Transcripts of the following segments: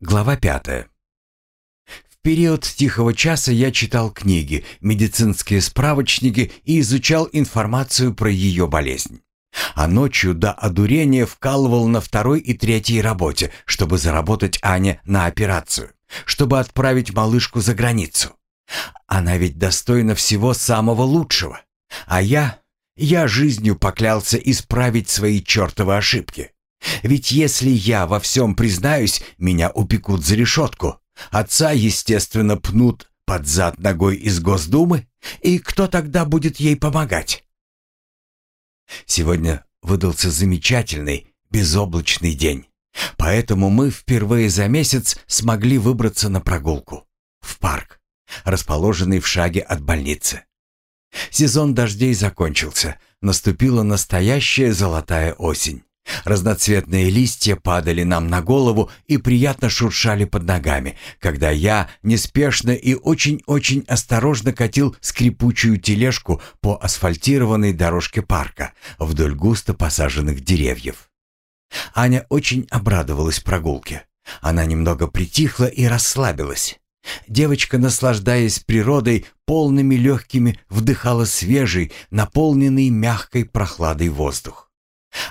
Глава пятая. В период тихого часа я читал книги, медицинские справочники и изучал информацию про ее болезнь. А ночью до одурения вкалывал на второй и третьей работе, чтобы заработать Ане на операцию, чтобы отправить малышку за границу. Она ведь достойна всего самого лучшего. А я, я жизнью поклялся исправить свои чертовы ошибки. Ведь если я во всем признаюсь, меня упекут за решетку. Отца, естественно, пнут под зад ногой из Госдумы. И кто тогда будет ей помогать? Сегодня выдался замечательный, безоблачный день. Поэтому мы впервые за месяц смогли выбраться на прогулку. В парк, расположенный в шаге от больницы. Сезон дождей закончился. Наступила настоящая золотая осень. Разноцветные листья падали нам на голову и приятно шуршали под ногами, когда я неспешно и очень-очень осторожно катил скрипучую тележку по асфальтированной дорожке парка вдоль густо посаженных деревьев. Аня очень обрадовалась прогулке. Она немного притихла и расслабилась. Девочка, наслаждаясь природой, полными легкими вдыхала свежий, наполненный мягкой прохладой воздух.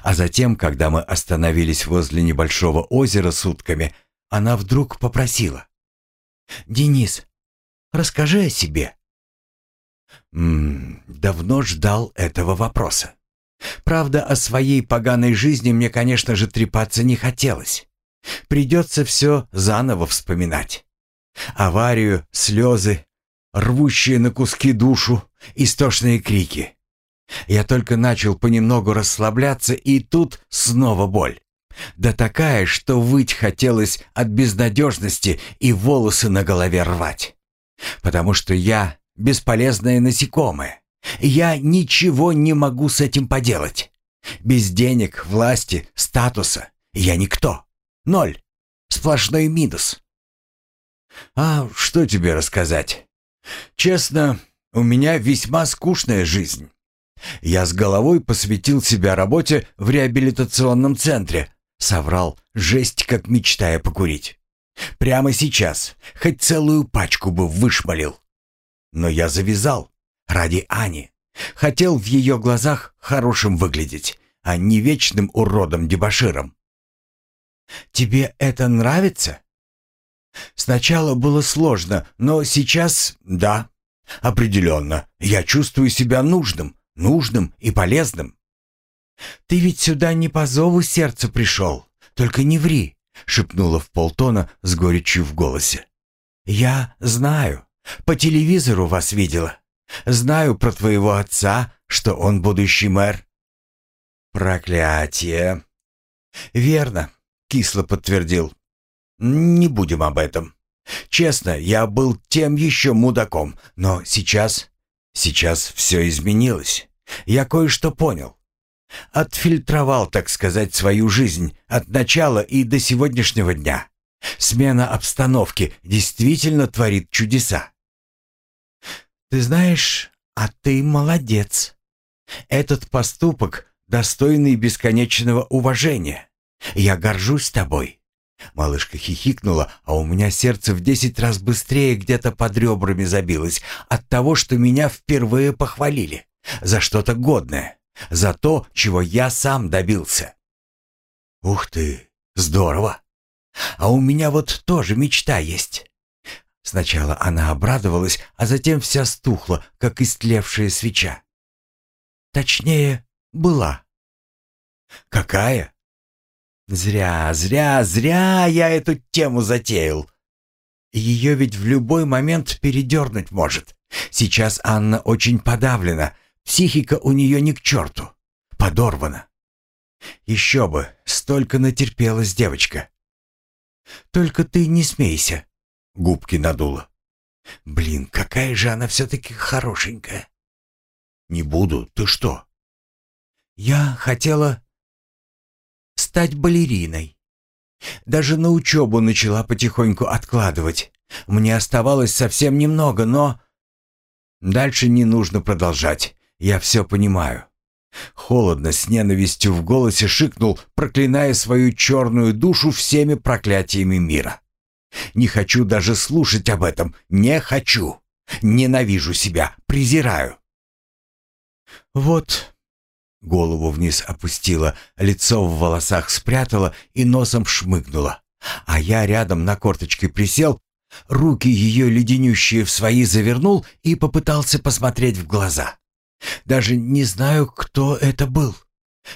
А затем, когда мы остановились возле небольшого озера с утками, она вдруг попросила. «Денис, расскажи о себе». М давно ждал этого вопроса. Правда, о своей поганой жизни мне, конечно же, трепаться не хотелось. Придется все заново вспоминать. Аварию, слезы, рвущие на куски душу, истошные крики. Я только начал понемногу расслабляться, и тут снова боль. Да такая, что выть хотелось от безнадежности и волосы на голове рвать. Потому что я бесполезное насекомое. Я ничего не могу с этим поделать. Без денег, власти, статуса я никто. Ноль. Сплошной минус. А что тебе рассказать? Честно, у меня весьма скучная жизнь. Я с головой посвятил себя работе в реабилитационном центре. Соврал, жесть как мечтая покурить. Прямо сейчас, хоть целую пачку бы вышмалил. Но я завязал. Ради Ани. Хотел в ее глазах хорошим выглядеть, а не вечным уродом-дебоширом. «Тебе это нравится?» Сначала было сложно, но сейчас — да. Определенно, я чувствую себя нужным, нужным и полезным. «Ты ведь сюда не по зову сердца пришел, только не ври», — шепнула в полтона с горечью в голосе. «Я знаю, по телевизору вас видела. Знаю про твоего отца, что он будущий мэр». «Проклятие!» «Верно», — кисло подтвердил. «Не будем об этом. Честно, я был тем еще мудаком, но сейчас Сейчас все изменилось. Я кое-что понял. Отфильтровал, так сказать, свою жизнь от начала и до сегодняшнего дня. Смена обстановки действительно творит чудеса. Ты знаешь, а ты молодец. Этот поступок достойный бесконечного уважения. Я горжусь тобой. Малышка хихикнула, а у меня сердце в десять раз быстрее где-то под ребрами забилось от того, что меня впервые похвалили. За что-то годное. За то, чего я сам добился. Ух ты, здорово. А у меня вот тоже мечта есть. Сначала она обрадовалась, а затем вся стухла, как истлевшая свеча. Точнее, была. Какая? Зря, зря, зря я эту тему затеял. Ее ведь в любой момент передернуть может. Сейчас Анна очень подавлена, психика у нее ни к черту, подорвана. Еще бы, столько натерпелась девочка. Только ты не смейся, губки надула. Блин, какая же она все-таки хорошенькая. Не буду, ты что? Я хотела стать балериной. Даже на учебу начала потихоньку откладывать. Мне оставалось совсем немного, но... Дальше не нужно продолжать. Я все понимаю. Холодно, с ненавистью в голосе шикнул, проклиная свою черную душу всеми проклятиями мира. Не хочу даже слушать об этом. Не хочу. Ненавижу себя, презираю. Вот. Голову вниз опустила, лицо в волосах спрятала и носом шмыгнула. А я рядом на корточке присел, руки ее леденющие в свои завернул и попытался посмотреть в глаза. Даже не знаю, кто это был.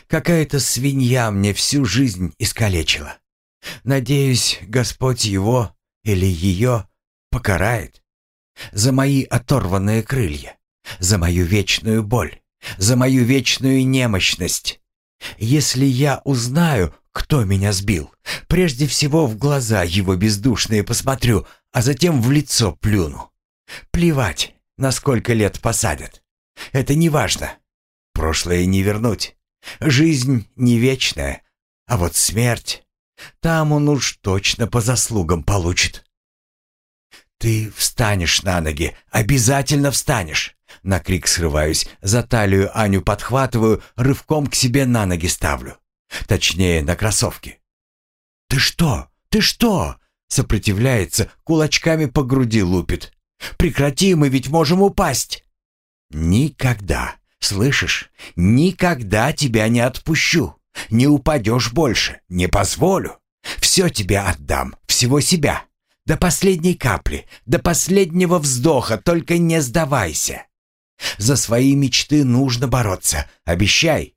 Какая-то свинья мне всю жизнь искалечила. Надеюсь, Господь его или ее покарает. За мои оторванные крылья, за мою вечную боль, за мою вечную немощность. Если я узнаю, кто меня сбил, прежде всего в глаза его бездушные посмотрю, а затем в лицо плюну. Плевать, на сколько лет посадят. Это не важно. Прошлое не вернуть. Жизнь не вечная, а вот смерть, там он уж точно по заслугам получит. «Ты встанешь на ноги, обязательно встанешь!» На крик срываюсь, за талию Аню подхватываю, рывком к себе на ноги ставлю. Точнее, на кроссовки. «Ты что? Ты что?» Сопротивляется, кулачками по груди лупит. «Прекрати, мы ведь можем упасть!» «Никогда, слышишь? Никогда тебя не отпущу! Не упадешь больше, не позволю! Все тебе отдам, всего себя!» До последней капли, до последнего вздоха, только не сдавайся. За свои мечты нужно бороться, обещай.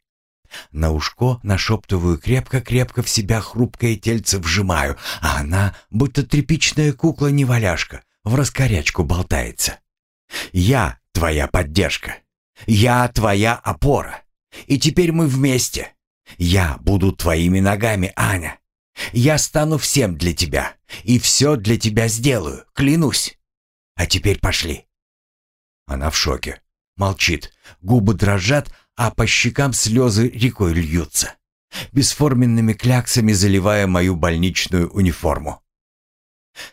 На ушко нашептываю крепко-крепко в себя хрупкое тельце вжимаю, а она, будто тряпичная кукла-неваляшка, в раскорячку болтается. Я твоя поддержка. Я твоя опора. И теперь мы вместе. Я буду твоими ногами, Аня. Я стану всем для тебя и все для тебя сделаю, клянусь. А теперь пошли». Она в шоке, молчит, губы дрожат, а по щекам слезы рекой льются, бесформенными кляксами заливая мою больничную униформу.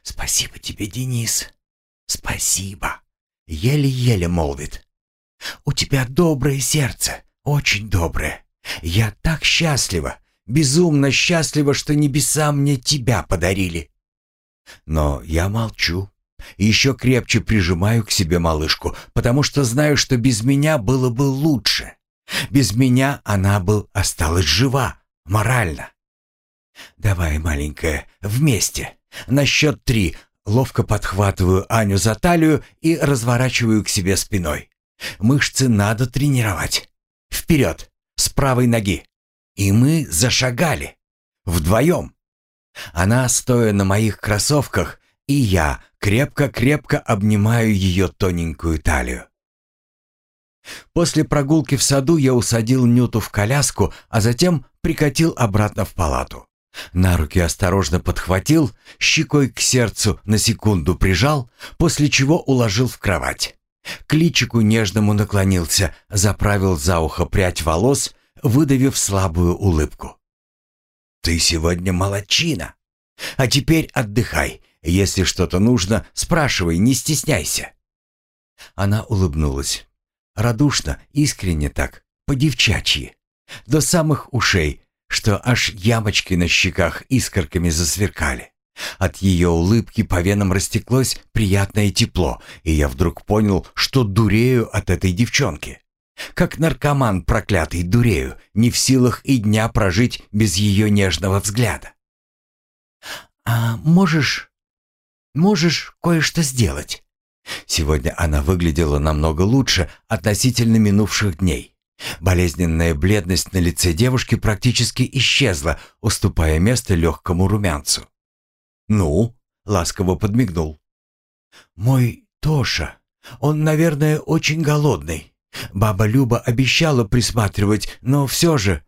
«Спасибо тебе, Денис, спасибо», — еле-еле молвит. «У тебя доброе сердце, очень доброе. Я так счастлива, безумно счастлива, что небеса мне тебя подарили. Но я молчу. Еще крепче прижимаю к себе малышку, потому что знаю, что без меня было бы лучше. Без меня она бы осталась жива, морально. «Давай, маленькая, вместе. На счет три». Ловко подхватываю Аню за талию и разворачиваю к себе спиной. Мышцы надо тренировать. Вперед, с правой ноги. И мы зашагали. Вдвоем. Она, стоя на моих кроссовках, и я крепко-крепко обнимаю ее тоненькую талию. После прогулки в саду я усадил Нюту в коляску, а затем прикатил обратно в палату. На руки осторожно подхватил, щекой к сердцу на секунду прижал, после чего уложил в кровать. К личику нежному наклонился, заправил за ухо прядь волос, выдавив слабую улыбку. «Ты сегодня молодчина. А теперь отдыхай. Если что-то нужно, спрашивай, не стесняйся». Она улыбнулась. Радушно, искренне так, по-девчачьи. До самых ушей, что аж ямочки на щеках искорками засверкали. От ее улыбки по венам растеклось приятное тепло, и я вдруг понял, что дурею от этой девчонки. Как наркоман проклятый дурею, не в силах и дня прожить без ее нежного взгляда. «А можешь... можешь кое-что сделать?» Сегодня она выглядела намного лучше относительно минувших дней. Болезненная бледность на лице девушки практически исчезла, уступая место легкому румянцу. «Ну?» — ласково подмигнул. «Мой Тоша, он, наверное, очень голодный. Баба Люба обещала присматривать, но все же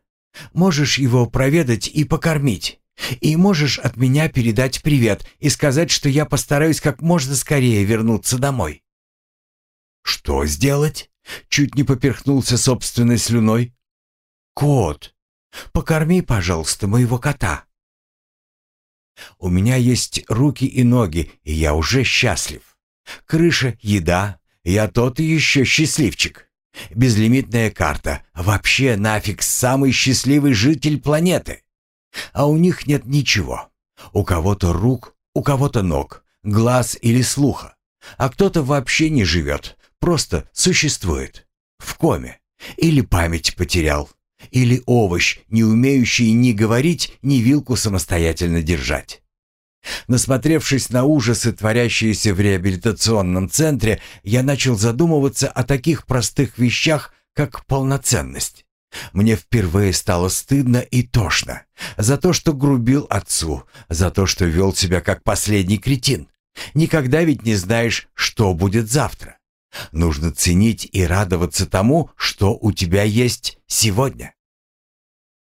можешь его проведать и покормить. И можешь от меня передать привет и сказать, что я постараюсь как можно скорее вернуться домой». «Что сделать?» — чуть не поперхнулся собственной слюной. «Кот, покорми, пожалуйста, моего кота». «У меня есть руки и ноги, и я уже счастлив. Крыша, еда, я тот и еще счастливчик. Безлимитная карта. Вообще нафиг самый счастливый житель планеты. А у них нет ничего. У кого-то рук, У кого-то ног, глаз или слуха, а кто-то вообще не живет, просто существует. В коме. Или память потерял. Или овощ, не умеющий ни говорить, ни вилку самостоятельно держать. Насмотревшись на ужасы, творящиеся в реабилитационном центре, я начал задумываться о таких простых вещах, как полноценность. Мне впервые стало стыдно и тошно за то, что грубил отцу, за то, что вел себя как последний кретин. Никогда ведь не знаешь, что будет завтра. Нужно ценить и радоваться тому, что у тебя есть сегодня.